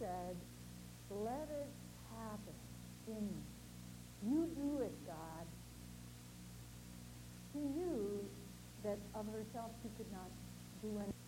Said, let it happen in me. You do it, God. She knew that of herself she could not do anything.